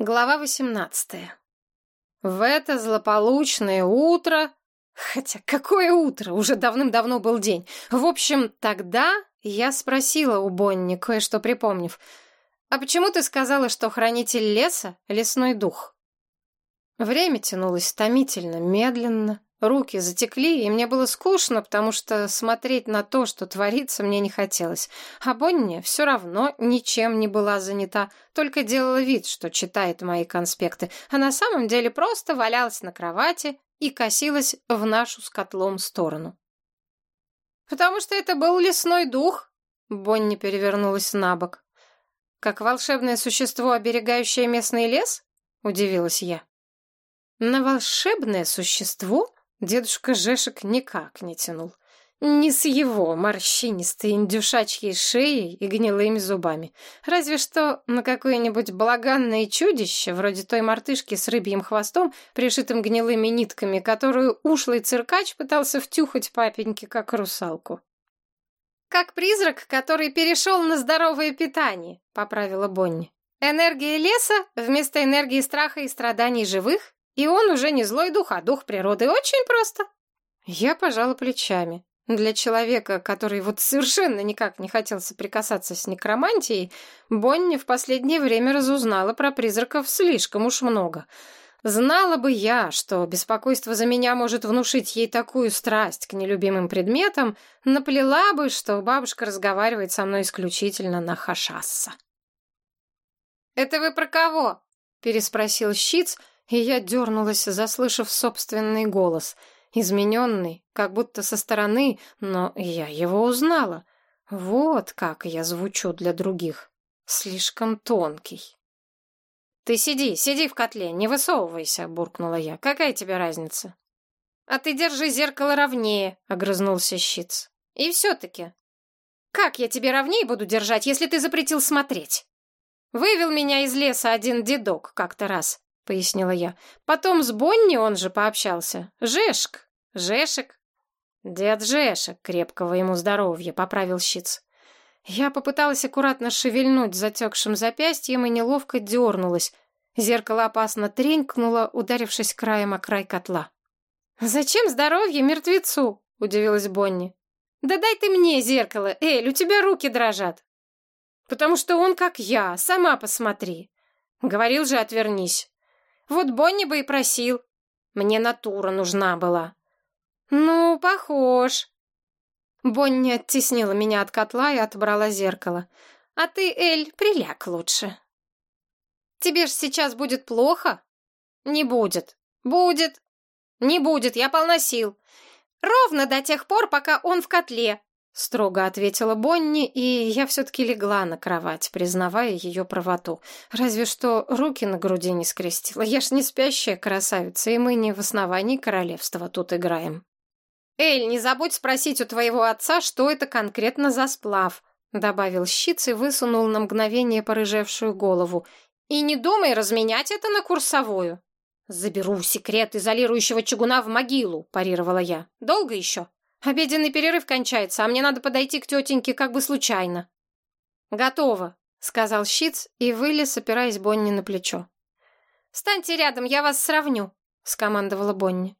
Глава 18. В это злополучное утро... Хотя какое утро? Уже давным-давно был день. В общем, тогда я спросила у Бонни, кое-что припомнив. «А почему ты сказала, что хранитель леса — лесной дух?» Время тянулось томительно, медленно. Руки затекли, и мне было скучно, потому что смотреть на то, что творится, мне не хотелось. А Бонни все равно ничем не была занята, только делала вид, что читает мои конспекты, а на самом деле просто валялась на кровати и косилась в нашу с котлом сторону. «Потому что это был лесной дух», — Бонни перевернулась на бок. «Как волшебное существо, оберегающее местный лес?» — удивилась я. «На волшебное существо?» Дедушка Жешек никак не тянул. Не с его морщинистой индюшачьей шеей и гнилыми зубами. Разве что на какое-нибудь балаганное чудище, вроде той мартышки с рыбьим хвостом, пришитым гнилыми нитками, которую ушлый циркач пытался втюхать папеньке, как русалку. «Как призрак, который перешел на здоровое питание», — поправила Бонни. «Энергия леса вместо энергии страха и страданий живых и он уже не злой дух, а дух природы. Очень просто. Я пожала плечами. Для человека, который вот совершенно никак не хотел соприкасаться с некромантией, Бонни в последнее время разузнала про призраков слишком уж много. Знала бы я, что беспокойство за меня может внушить ей такую страсть к нелюбимым предметам, наплела бы, что бабушка разговаривает со мной исключительно на хашасса. «Это вы про кого?» — переспросил Щиц — и я дернулась, заслышав собственный голос, измененный, как будто со стороны, но я его узнала. Вот как я звучу для других. Слишком тонкий. «Ты сиди, сиди в котле, не высовывайся», — буркнула я. «Какая тебе разница?» «А ты держи зеркало ровнее», — огрызнулся Щиц. «И все-таки, как я тебе ровнее буду держать, если ты запретил смотреть?» Вывел меня из леса один дедок как-то раз. — пояснила я. «Потом с Бонни он же пообщался. Жешк. Жешек». «Дед Жешек, крепкого ему здоровья», — поправил щиц. Я попыталась аккуратно шевельнуть затекшим запястьем и неловко дернулась. Зеркало опасно тренькнуло, ударившись краем о край котла. «Зачем здоровье мертвецу?» — удивилась Бонни. «Да дай ты мне зеркало, Эль, у тебя руки дрожат». «Потому что он как я, сама посмотри». «Говорил же, отвернись». Вот Бонни бы и просил. Мне натура нужна была. Ну, похож. Бонни оттеснила меня от котла и отобрала зеркало. А ты, Эль, приляг лучше. Тебе ж сейчас будет плохо? Не будет. Будет. Не будет, я полна сил. Ровно до тех пор, пока он в котле строго ответила Бонни, и я все-таки легла на кровать, признавая ее правоту. Разве что руки на груди не скрестила. Я ж не спящая красавица, и мы не в основании королевства тут играем. «Эль, не забудь спросить у твоего отца, что это конкретно за сплав», добавил щиц и высунул на мгновение порыжевшую голову. «И не думай разменять это на курсовую». «Заберу секрет изолирующего чугуна в могилу», парировала я. «Долго еще?» Обеденный перерыв кончается, а мне надо подойти к тетеньке как бы случайно. Готово, сказал Щиц и вылез, опираясь Бонни на плечо. Станьте рядом, я вас сравню, скомандовала Бонни.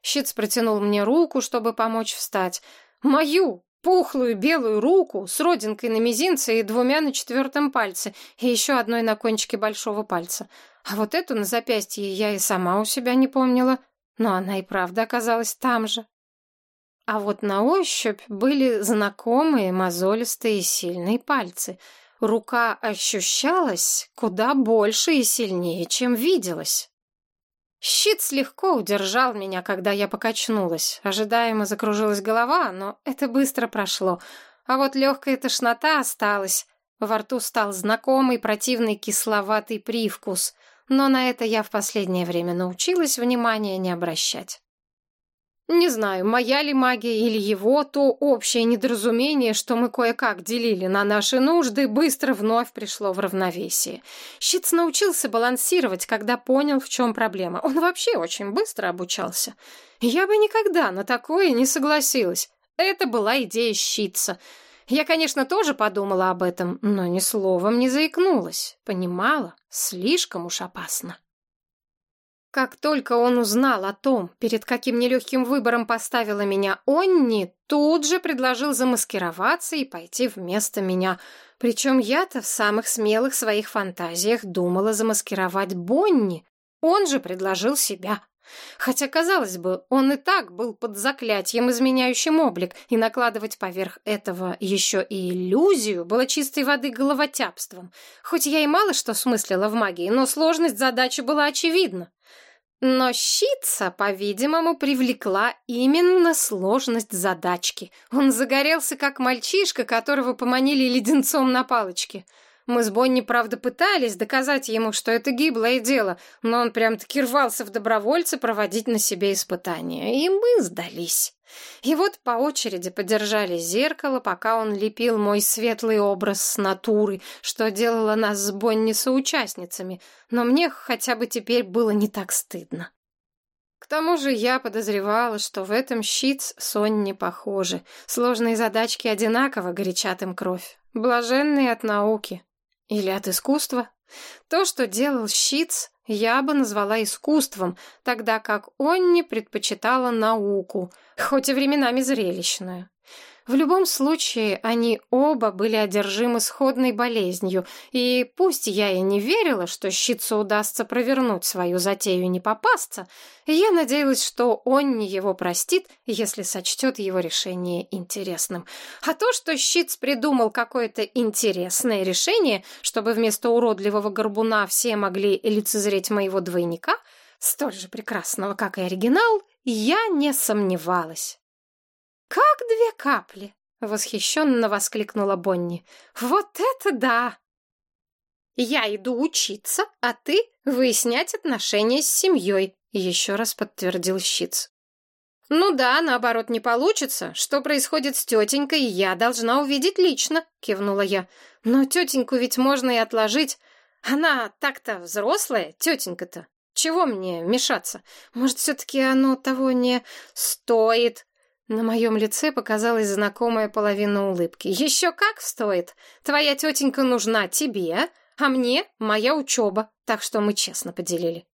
Щиц протянул мне руку, чтобы помочь встать. Мою пухлую белую руку с родинкой на мизинце и двумя на четвертом пальце, и еще одной на кончике большого пальца. А вот эту на запястье я и сама у себя не помнила, но она и правда оказалась там же. А вот на ощупь были знакомые мозолистые и сильные пальцы. Рука ощущалась куда больше и сильнее, чем виделась. Щит легко удержал меня, когда я покачнулась. Ожидаемо закружилась голова, но это быстро прошло. А вот легкая тошнота осталась. Во рту стал знакомый противный кисловатый привкус. Но на это я в последнее время научилась внимания не обращать. Не знаю, моя ли магия или его, то общее недоразумение, что мы кое-как делили на наши нужды, быстро вновь пришло в равновесие. Щиц научился балансировать, когда понял, в чем проблема. Он вообще очень быстро обучался. Я бы никогда на такое не согласилась. Это была идея щица. Я, конечно, тоже подумала об этом, но ни словом не заикнулась. Понимала, слишком уж опасно. Как только он узнал о том, перед каким нелегким выбором поставила меня Онни, тут же предложил замаскироваться и пойти вместо меня. Причем я-то в самых смелых своих фантазиях думала замаскировать Бонни. Он же предложил себя. Хотя, казалось бы, он и так был под заклятием, изменяющим облик, и накладывать поверх этого еще и иллюзию было чистой воды головотяпством. Хоть я и мало что смыслила в магии, но сложность задачи была очевидна. Но щица, по-видимому, привлекла именно сложность задачки. Он загорелся, как мальчишка, которого поманили леденцом на палочке — мы с Бонни, правда, пытались доказать ему, что это гиблое дело, но он прям-таки рвался в добровольцы проводить на себе испытания. И мы сдались. И вот по очереди подержали зеркало, пока он лепил мой светлый образ с натуры, что делало нас с Бонни соучастницами, но мне хотя бы теперь было не так стыдно. К тому же я подозревала, что в этом щит сон не похожи. Сложные задачки одинаково горячат им кровь. Блаженные от науки. Или от искусства? То, что делал Щиц, я бы назвала искусством, тогда как он не предпочитала науку, хоть и временами зрелищную. В любом случае, они оба были одержимы сходной болезнью, и пусть я и не верила, что щитцу удастся провернуть свою затею не попасться, я надеялась, что он не его простит, если сочтет его решение интересным. А то, что щитц придумал какое-то интересное решение, чтобы вместо уродливого горбуна все могли лицезреть моего двойника, столь же прекрасного, как и оригинал, я не сомневалась. «Как две капли!» — восхищенно воскликнула Бонни. «Вот это да!» «Я иду учиться, а ты выяснять отношения с семьей», — еще раз подтвердил Щиц. «Ну да, наоборот не получится. Что происходит с тетенькой, я должна увидеть лично», — кивнула я. «Но тетеньку ведь можно и отложить. Она так-то взрослая, тетенька-то. Чего мне мешаться? Может, все-таки оно того не стоит?» На моем лице показалась знакомая половина улыбки. «Еще как стоит! Твоя тетенька нужна тебе, а мне моя учеба, так что мы честно поделили».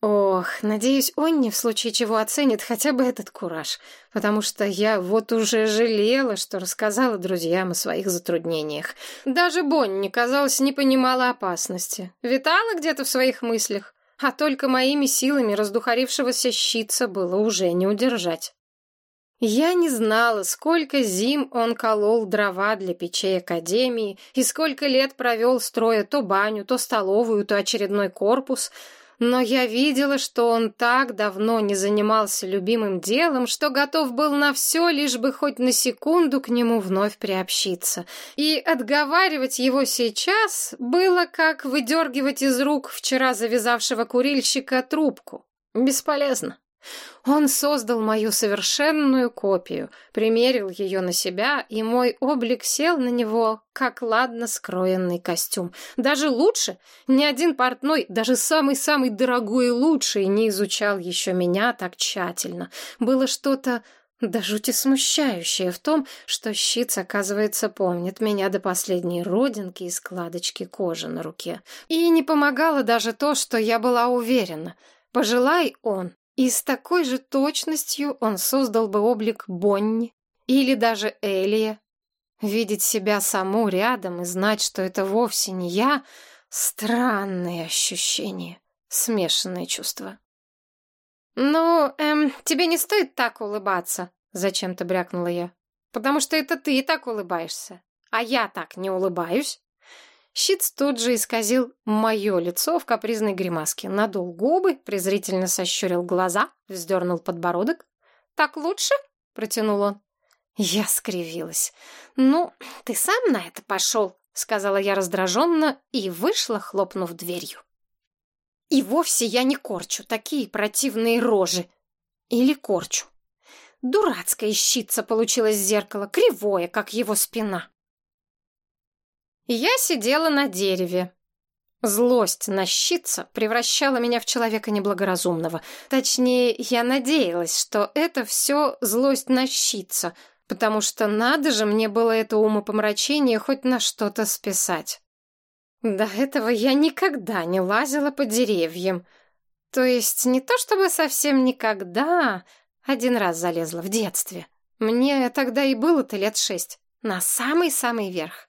Ох, надеюсь, он не в случае чего оценит хотя бы этот кураж, потому что я вот уже жалела, что рассказала друзьям о своих затруднениях. Даже Бонни, казалось, не понимала опасности. Витала где-то в своих мыслях, а только моими силами раздухарившегося щица было уже не удержать. Я не знала, сколько зим он колол дрова для печей Академии и сколько лет провел, строя то баню, то столовую, то очередной корпус, но я видела, что он так давно не занимался любимым делом, что готов был на все, лишь бы хоть на секунду к нему вновь приобщиться. И отговаривать его сейчас было как выдергивать из рук вчера завязавшего курильщика трубку. Бесполезно. Он создал мою совершенную копию, примерил ее на себя, и мой облик сел на него, как ладно скроенный костюм. Даже лучше, ни один портной, даже самый-самый дорогой и лучший, не изучал еще меня так тщательно. Было что-то до жути смущающее в том, что щиц, оказывается, помнит меня до последней родинки и складочки кожи на руке. И не помогало даже то, что я была уверена. Пожелай он, и с такой же точностью он создал бы облик Бонни или даже Элия. Видеть себя саму рядом и знать, что это вовсе не я — странные ощущения, смешанные чувства. «Ну, эм, тебе не стоит так улыбаться», — зачем-то брякнула я. «Потому что это ты так улыбаешься, а я так не улыбаюсь». Щиц тут же исказил мое лицо в капризной гримаске, надул губы, презрительно сощурил глаза, вздернул подбородок. «Так лучше?» — протянул он. Я скривилась. «Ну, ты сам на это пошел», — сказала я раздраженно и вышла, хлопнув дверью. И вовсе я не корчу такие противные рожи. Или корчу. Дурацкая щица получилось зеркало, кривое, как его спина. Я сидела на дереве. Злость на щитца превращала меня в человека неблагоразумного. Точнее, я надеялась, что это все злость на щитца, потому что надо же мне было это умопомрачение хоть на что-то списать. До этого я никогда не лазила по деревьям. То есть не то чтобы совсем никогда, один раз залезла в детстве. Мне тогда и было-то лет шесть, на самый-самый верх.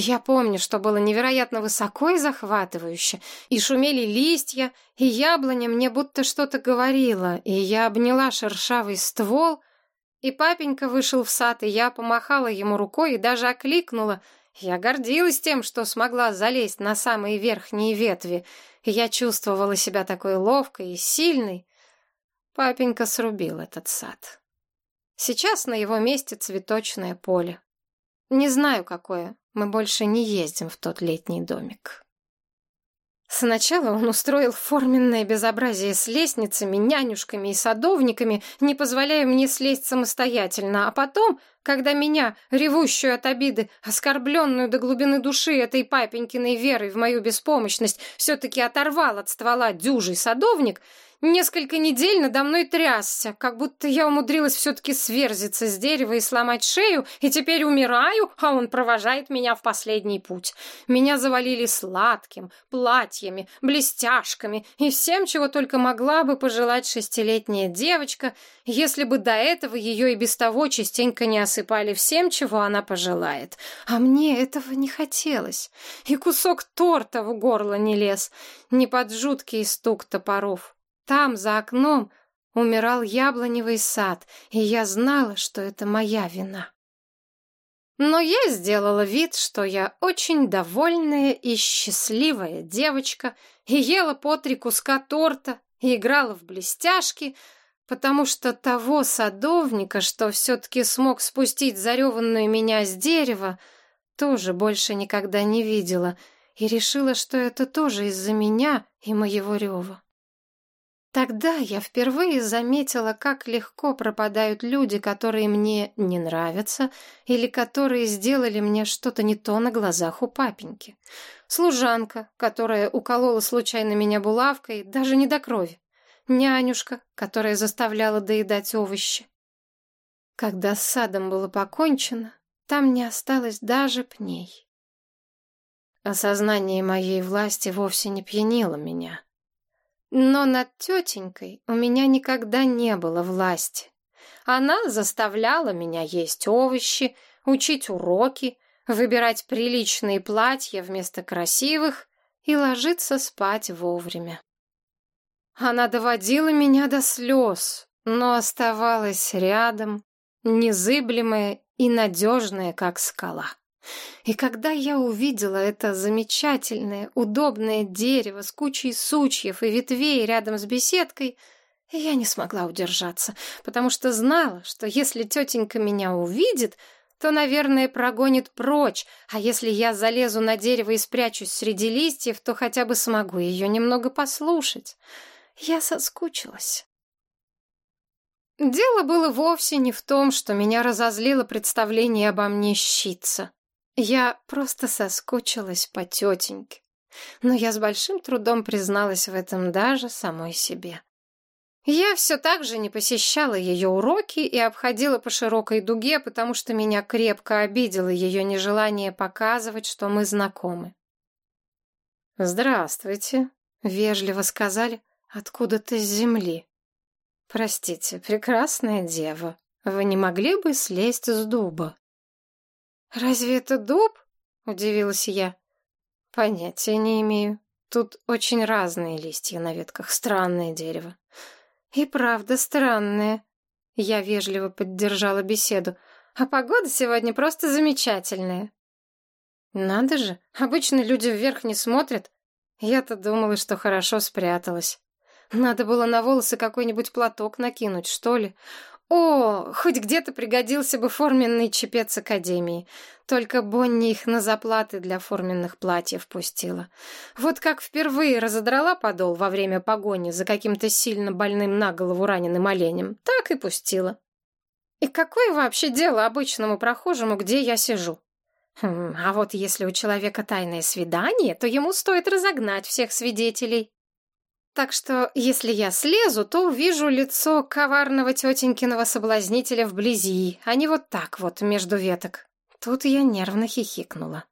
Я помню, что было невероятно высоко и захватывающе, и шумели листья, и яблоня мне будто что-то говорила, и я обняла шершавый ствол, и папенька вышел в сад, и я помахала ему рукой и даже окликнула. Я гордилась тем, что смогла залезть на самые верхние ветви, и я чувствовала себя такой ловкой и сильной. Папенька срубил этот сад. Сейчас на его месте цветочное поле. Не знаю, какое. Мы больше не ездим в тот летний домик. Сначала он устроил форменное безобразие с лестницами, нянюшками и садовниками, не позволяя мне слезть самостоятельно, а потом, когда меня, ревущую от обиды, оскорбленную до глубины души этой папенькиной верой в мою беспомощность, все-таки оторвал от ствола дюжий садовник, Несколько недель надо мной трясся, как будто я умудрилась все-таки сверзиться с дерева и сломать шею, и теперь умираю, а он провожает меня в последний путь. Меня завалили сладким, платьями, блестяшками и всем, чего только могла бы пожелать шестилетняя девочка, если бы до этого ее и без того частенько не осыпали всем, чего она пожелает. А мне этого не хотелось. И кусок торта в горло не лез, не под жуткий стук топоров. Там, за окном, умирал яблоневый сад, и я знала, что это моя вина. Но я сделала вид, что я очень довольная и счастливая девочка, и ела по три куска торта, и играла в блестяшки, потому что того садовника, что все-таки смог спустить зареванную меня с дерева, тоже больше никогда не видела, и решила, что это тоже из-за меня и моего рева. Тогда я впервые заметила, как легко пропадают люди, которые мне не нравятся или которые сделали мне что-то не то на глазах у папеньки. Служанка, которая уколола случайно меня булавкой, даже не до крови. Нянюшка, которая заставляла доедать овощи. Когда с садом было покончено, там не осталось даже пней. Осознание моей власти вовсе не пьянило меня. Но над тетенькой у меня никогда не было власти. Она заставляла меня есть овощи, учить уроки, выбирать приличные платья вместо красивых и ложиться спать вовремя. Она доводила меня до слез, но оставалась рядом, незыблемая и надежная, как скала. И когда я увидела это замечательное, удобное дерево с кучей сучьев и ветвей рядом с беседкой, я не смогла удержаться, потому что знала, что если тетенька меня увидит, то, наверное, прогонит прочь, а если я залезу на дерево и спрячусь среди листьев, то хотя бы смогу ее немного послушать. Я соскучилась. Дело было вовсе не в том, что меня разозлило представление обо мне щица. Я просто соскучилась по тетеньке. Но я с большим трудом призналась в этом даже самой себе. Я все так же не посещала ее уроки и обходила по широкой дуге, потому что меня крепко обидело ее нежелание показывать, что мы знакомы. «Здравствуйте», — вежливо сказали, откуда-то с земли. «Простите, прекрасная дева, вы не могли бы слезть с дуба?» «Разве это дуб?» — удивилась я. «Понятия не имею. Тут очень разные листья на ветках. Странное дерево». «И правда странное». Я вежливо поддержала беседу. «А погода сегодня просто замечательная». «Надо же, обычно люди вверх не смотрят. Я-то думала, что хорошо спряталась. Надо было на волосы какой-нибудь платок накинуть, что ли. О, хоть где-то пригодился бы форменный чепец Академии. Только Бонни их на заплаты для форменных платьев пустила. Вот как впервые разодрала подол во время погони за каким-то сильно больным на голову раненым оленем, так и пустила. И какое вообще дело обычному прохожему, где я сижу? Хм, а вот если у человека тайное свидание, то ему стоит разогнать всех свидетелей. Так что, если я слезу, то увижу лицо коварного тетенькиного соблазнителя вблизи, а не вот так вот, между веток. Тут я нервно хихикнула.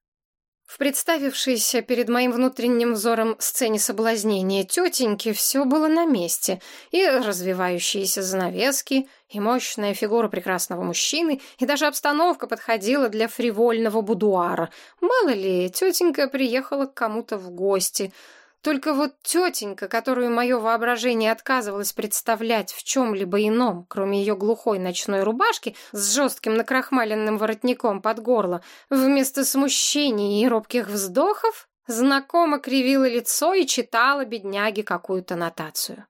В представившейся перед моим внутренним взором сцене соблазнения тетеньки все было на месте. И развивающиеся занавески, и мощная фигура прекрасного мужчины, и даже обстановка подходила для фривольного будуара. Мало ли, тетенька приехала к кому-то в гости — только вот тетенька, которую мое воображение отказывалось представлять в чем-либо ином, кроме ее глухой ночной рубашки с жестким накрахмаленным воротником под горло, вместо смущения и робких вздохов, знакомо кривила лицо и читала бедняге какую-то нотацию.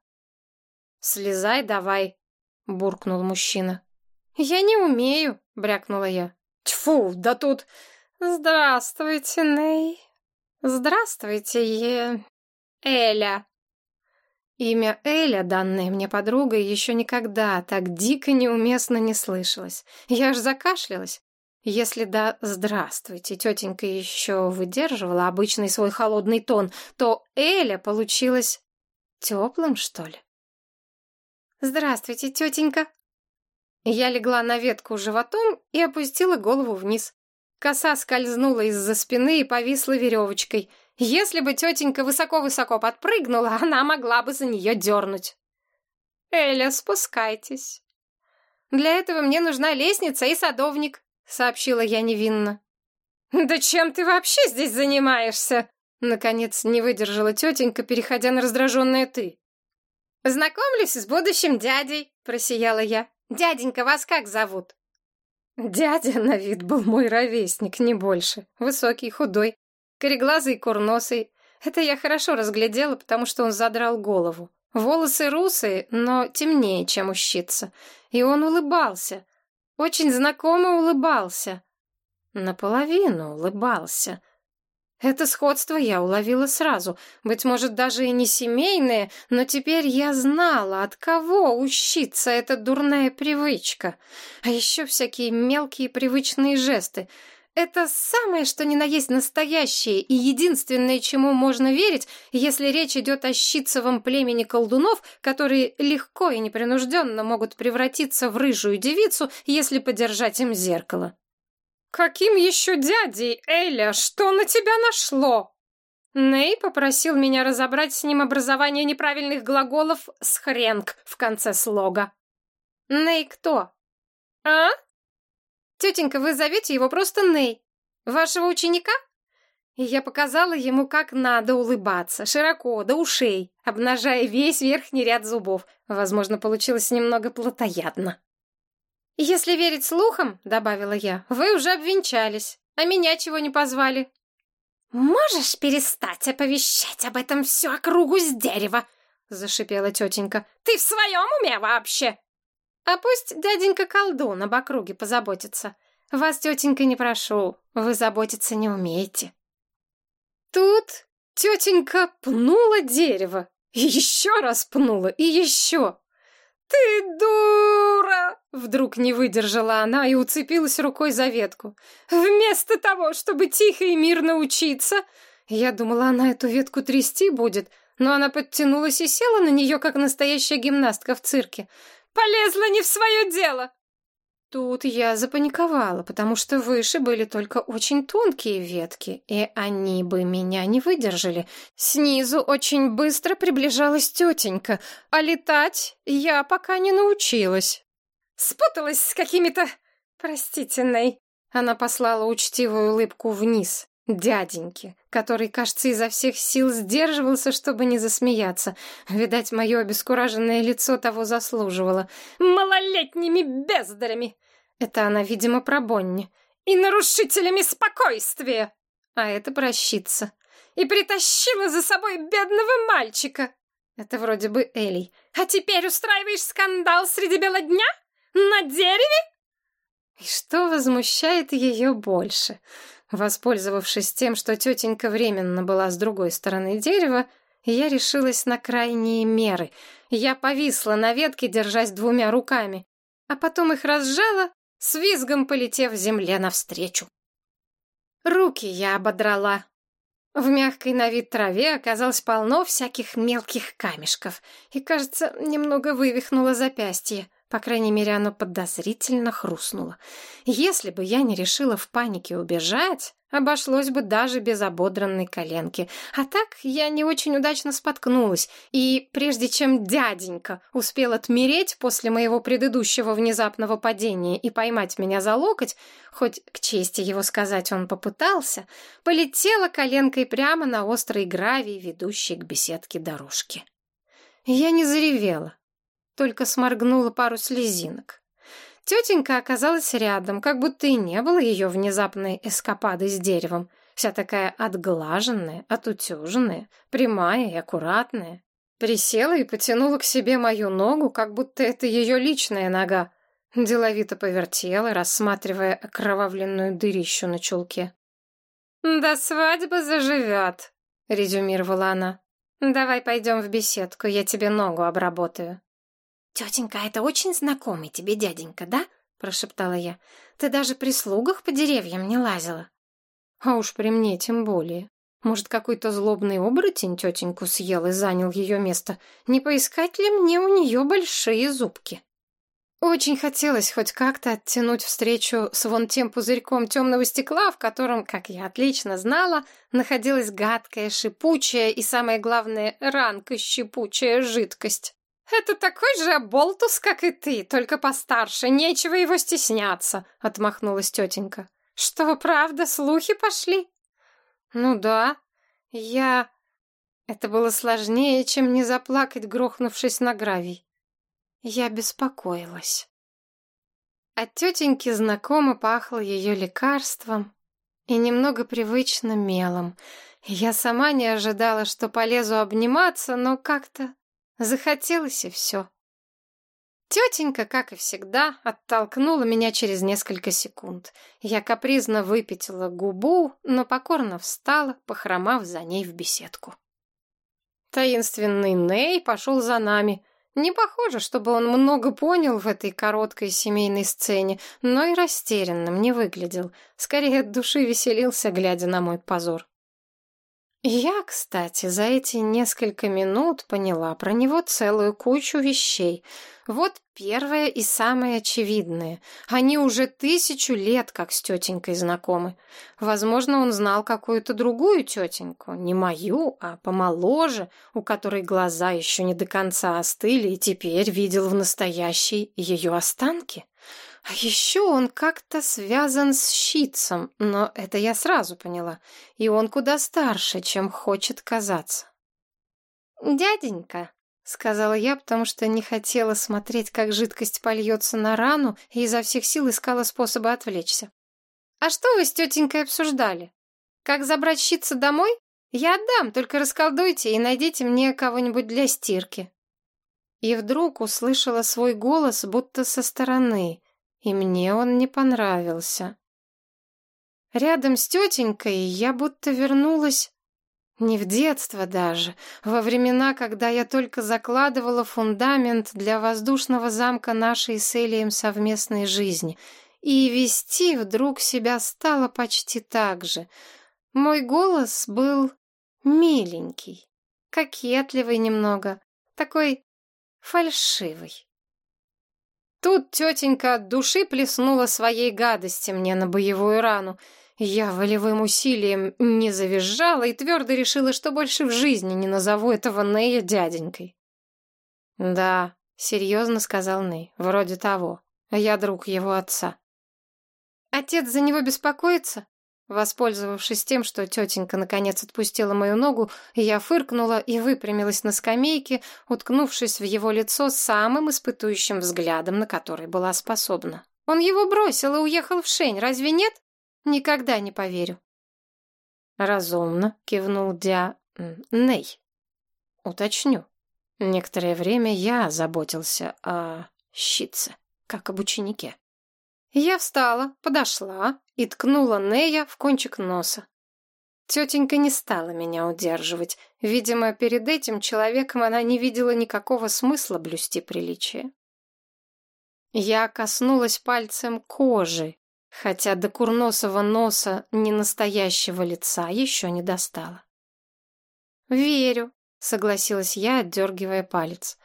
«Слезай давай», — буркнул мужчина. «Я не умею», — брякнула я. «Тьфу, да тут...» «Здравствуйте, Ней. Здравствуйте, Е... Эля. Имя Эля, данное мне подругой, еще никогда так дико неуместно не слышалось. Я аж закашлялась. Если да «здравствуйте» тетенька еще выдерживала обычный свой холодный тон, то Эля получилась теплым, что ли? «Здравствуйте, тетенька!» Я легла на ветку животом и опустила голову вниз. Коса скользнула из-за спины и повисла веревочкой — если бы тетенька высоко-высоко подпрыгнула, она могла бы за нее дернуть. «Эля, спускайтесь. Для этого мне нужна лестница и садовник», — сообщила я невинно. «Да чем ты вообще здесь занимаешься?» Наконец не выдержала тетенька, переходя на раздраженное «ты». «Знакомлюсь с будущим дядей», — просияла я. «Дяденька, вас как зовут?» Дядя на вид был мой ровесник, не больше. Высокий, худой, Кореглазый курносый. Это я хорошо разглядела, потому что он задрал голову. Волосы русые, но темнее, чем у щица. И он улыбался. Очень знакомо улыбался. Наполовину улыбался. Это сходство я уловила сразу. Быть может, даже и не семейное, но теперь я знала, от кого ущиться эта дурная привычка. А еще всякие мелкие привычные жесты — это самое, что ни на есть настоящее и единственное, чему можно верить, если речь идет о щитцевом племени колдунов, которые легко и непринужденно могут превратиться в рыжую девицу, если подержать им зеркало. «Каким еще дядей, Эля? Что на тебя нашло?» Ней попросил меня разобрать с ним образование неправильных глаголов с хренг в конце слога. Ней кто? А? Тетенька, вы зовете его просто Ней. Вашего ученика? И я показала ему, как надо улыбаться, широко, до ушей, обнажая весь верхний ряд зубов. Возможно, получилось немного плотоядно. «Если верить слухам, — добавила я, — вы уже обвенчались, а меня чего не позвали?» «Можешь перестать оповещать об этом всю округу с дерева?» — зашипела тетенька. «Ты в своем уме вообще?» А пусть дяденька колдун об округе позаботится. Вас, тетенька, не прошу, вы заботиться не умеете. Тут тетенька пнула дерево, и еще раз пнула, и еще. «Ты дура!» Вдруг не выдержала она и уцепилась рукой за ветку. «Вместо того, чтобы тихо и мирно учиться...» Я думала, она эту ветку трясти будет, но она подтянулась и села на нее, как настоящая гимнастка в цирке. Полезла не в свое дело!» Тут я запаниковала, потому что выше были только очень тонкие ветки, и они бы меня не выдержали. Снизу очень быстро приближалась тетенька, а летать я пока не научилась. Спуталась с какими-то... Простите, Ней. Она послала учтивую улыбку вниз дяденьки, который, кажется, изо всех сил сдерживался, чтобы не засмеяться. Видать, мое обескураженное лицо того заслуживало. «Малолетними бездарями!» Это она, видимо, про Бонни. «И нарушителями спокойствия!» А это прощится. «И притащила за собой бедного мальчика!» Это вроде бы Элей. «А теперь устраиваешь скандал среди бела дня? На дереве?» И что возмущает ее больше? Воспользовавшись тем, что тетенька временно была с другой стороны дерева, я решилась на крайние меры. Я повисла на ветке, держась двумя руками, а потом их разжала, с визгом полетев земле навстречу. Руки я ободрала. В мягкой на вид траве оказалось полно всяких мелких камешков, и, кажется, немного вывихнуло запястье. По крайней мере, оно подозрительно хрустнуло. Если бы я не решила в панике убежать, обошлось бы даже без ободранной коленки. А так я не очень удачно споткнулась, и прежде чем дяденька успел отмереть после моего предыдущего внезапного падения и поймать меня за локоть, хоть к чести его сказать он попытался, полетела коленкой прямо на острый гравий, ведущий к беседке дорожки. Я не заревела, только сморгнула пару слезинок. Тетенька оказалась рядом, как будто и не было ее внезапной эскапады с деревом. Вся такая отглаженная, отутюженная, прямая и аккуратная. Присела и потянула к себе мою ногу, как будто это ее личная нога. Деловито повертела, рассматривая окровавленную дырищу на чулке. «До свадьбы заживет», — резюмировала она. «Давай пойдем в беседку, я тебе ногу обработаю». «Тетенька, это очень знакомый тебе дяденька, да?» — прошептала я. «Ты даже при слугах по деревьям не лазила». «А уж при мне тем более. Может, какой-то злобный оборотень тетеньку съел и занял ее место? Не поискать ли мне у нее большие зубки?» Очень хотелось хоть как-то оттянуть встречу с вон тем пузырьком темного стекла, в котором, как я отлично знала, находилась гадкая, шипучая и, самое главное, ранка-щипучая жидкость. «Это такой же болтус, как и ты, только постарше, нечего его стесняться», — отмахнулась тетенька. «Что, правда, слухи пошли?» «Ну да, я...» Это было сложнее, чем не заплакать, грохнувшись на гравий. Я беспокоилась. От тетеньки знакомо пахло ее лекарством и немного привычно мелом. Я сама не ожидала, что полезу обниматься, но как-то Захотелось и все. Тетенька, как и всегда, оттолкнула меня через несколько секунд. Я капризно выпятила губу, но покорно встала, похромав за ней в беседку. Таинственный Ней пошел за нами. Не похоже, чтобы он много понял в этой короткой семейной сцене, но и растерянным не выглядел. Скорее от души веселился, глядя на мой позор. Я, кстати, за эти несколько минут поняла про него целую кучу вещей. Вот первое и самое очевидное. Они уже тысячу лет как с тетенькой знакомы. Возможно, он знал какую-то другую тетеньку, не мою, а помоложе, у которой глаза еще не до конца остыли и теперь видел в настоящей ее останки. А еще он как-то связан с щитцем, но это я сразу поняла. И он куда старше, чем хочет казаться. «Дяденька», — сказала я, потому что не хотела смотреть, как жидкость польется на рану, и изо всех сил искала способы отвлечься. «А что вы с тетенькой обсуждали? Как забрать щитца домой? Я отдам, только расколдуйте и найдите мне кого-нибудь для стирки». И вдруг услышала свой голос, будто со стороны и мне он не понравился. Рядом с тетенькой я будто вернулась не в детство даже, во времена, когда я только закладывала фундамент для воздушного замка нашей с Элием совместной жизни, и вести вдруг себя стало почти так же. Мой голос был миленький, кокетливый немного, такой фальшивый. Тут тетенька от души плеснула своей гадости мне на боевую рану. Я волевым усилием не завизжала и твердо решила, что больше в жизни не назову этого Нея дяденькой. «Да», — серьезно сказал Ней, — «вроде того. Я друг его отца». «Отец за него беспокоится?» Воспользовавшись тем, что тетенька наконец отпустила мою ногу, я фыркнула и выпрямилась на скамейке, уткнувшись в его лицо самым испытующим взглядом, на который была способна. Он его бросил и уехал в Шень, разве нет? Никогда не поверю. Разумно, кивнул Дя... Ней. Уточню. Некоторое время я заботился о щитце, как об ученике. Я встала, подошла и ткнула Нея в кончик носа. Тетенька не стала меня удерживать. Видимо, перед этим человеком она не видела никакого смысла блюсти приличие. Я коснулась пальцем кожи, хотя до курносого носа ненастоящего лица еще не достала. «Верю», — согласилась я, отдергивая палец.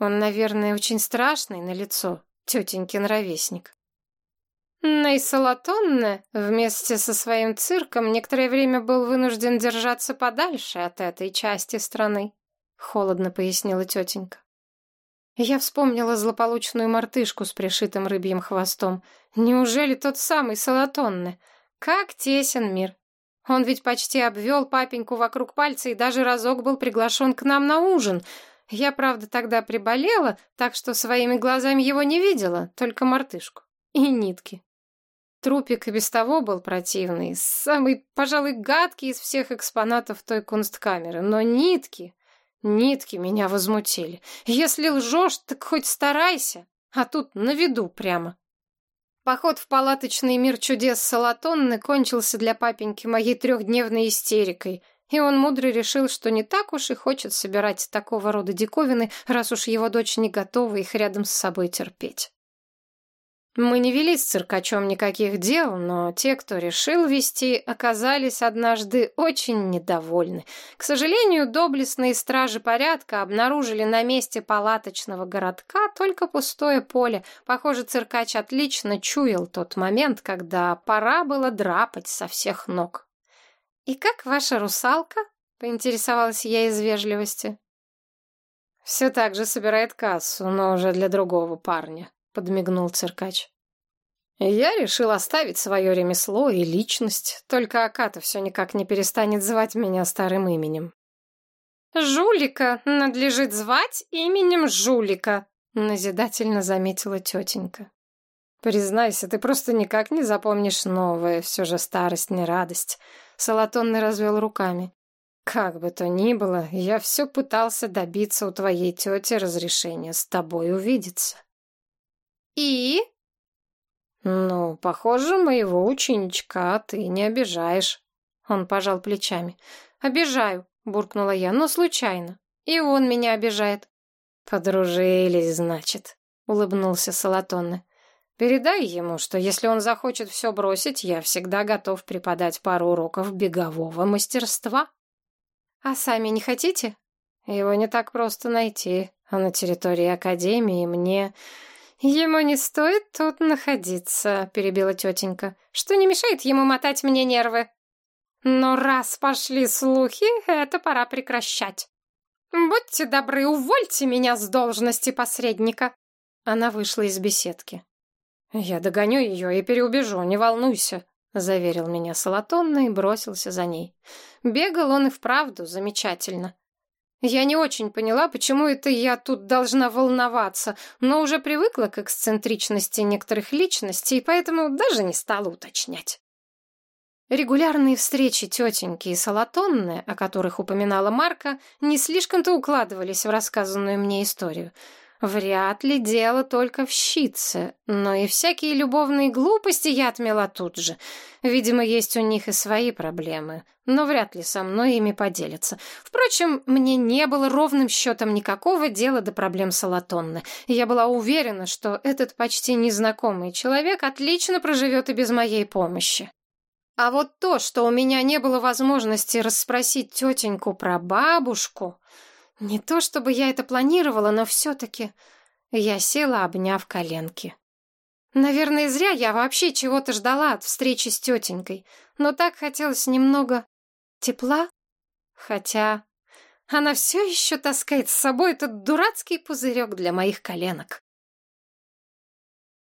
«Он, наверное, очень страшный на лицо, тетенькин ровесник». Нейсалатонне вместе со своим цирком некоторое время был вынужден держаться подальше от этой части страны, — холодно пояснила тетенька. Я вспомнила злополучную мартышку с пришитым рыбьим хвостом. Неужели тот самый Салатонне? Как тесен мир! Он ведь почти обвел папеньку вокруг пальца и даже разок был приглашен к нам на ужин. Я, правда, тогда приболела, так что своими глазами его не видела, только мартышку. И нитки. Трупик и без того был противный, самый, пожалуй, гадкий из всех экспонатов той кунсткамеры. Но нитки, нитки меня возмутили. Если лжешь, так хоть старайся, а тут на виду прямо. Поход в палаточный мир чудес Салатонны кончился для папеньки моей трехдневной истерикой, и он мудро решил, что не так уж и хочет собирать такого рода диковины, раз уж его дочь не готова их рядом с собой терпеть. Мы не вели с циркачом никаких дел, но те, кто решил вести, оказались однажды очень недовольны. К сожалению, доблестные стражи порядка обнаружили на месте палаточного городка только пустое поле. Похоже, циркач отлично чуял тот момент, когда пора было драпать со всех ног. «И как ваша русалка?» — поинтересовалась я из вежливости. «Все так же собирает кассу, но уже для другого парня», подмигнул циркач. Я решил оставить свое ремесло и личность, только Аката все никак не перестанет звать меня старым именем. «Жулика надлежит звать именем Жулика», — назидательно заметила тетенька. «Признайся, ты просто никак не запомнишь новое, все же старость не радость», — Салатонный развел руками. «Как бы то ни было, я все пытался добиться у твоей тети разрешения с тобой увидеться». «И?» «Ну, похоже, моего ученичка ты не обижаешь». Он пожал плечами. «Обижаю», — буркнула я, — «но случайно. И он меня обижает». «Подружились, значит», — улыбнулся Салатонне. «Передай ему, что если он захочет все бросить, я всегда готов преподать пару уроков бегового мастерства». «А сами не хотите?» «Его не так просто найти, а на территории Академии мне...» «Ему не стоит тут находиться», — перебила тетенька, «что не мешает ему мотать мне нервы. Но раз пошли слухи, это пора прекращать. Будьте добры, увольте меня с должности посредника». Она вышла из беседки. «Я догоню ее и переубежу, не волнуйся», — заверил меня Салатонна и бросился за ней. Бегал он и вправду замечательно. Я не очень поняла, почему это я тут должна волноваться, но уже привыкла к эксцентричности некоторых личностей, поэтому даже не стала уточнять. Регулярные встречи тетеньки и Салатонны, о которых упоминала Марка, не слишком-то укладывались в рассказанную мне историю — Вряд ли дело только в щице, но и всякие любовные глупости я отмела тут же. Видимо, есть у них и свои проблемы, но вряд ли со мной ими поделятся. Впрочем, мне не было ровным счетом никакого дела до проблем Салатонны. Я была уверена, что этот почти незнакомый человек отлично проживет и без моей помощи. А вот то, что у меня не было возможности расспросить тетеньку про бабушку... Не то чтобы я это планировала, но все-таки я села, обняв коленки. Наверное, зря я вообще чего-то ждала от встречи с тетенькой, но так хотелось немного тепла. Хотя она все еще таскает с собой этот дурацкий пузырек для моих коленок.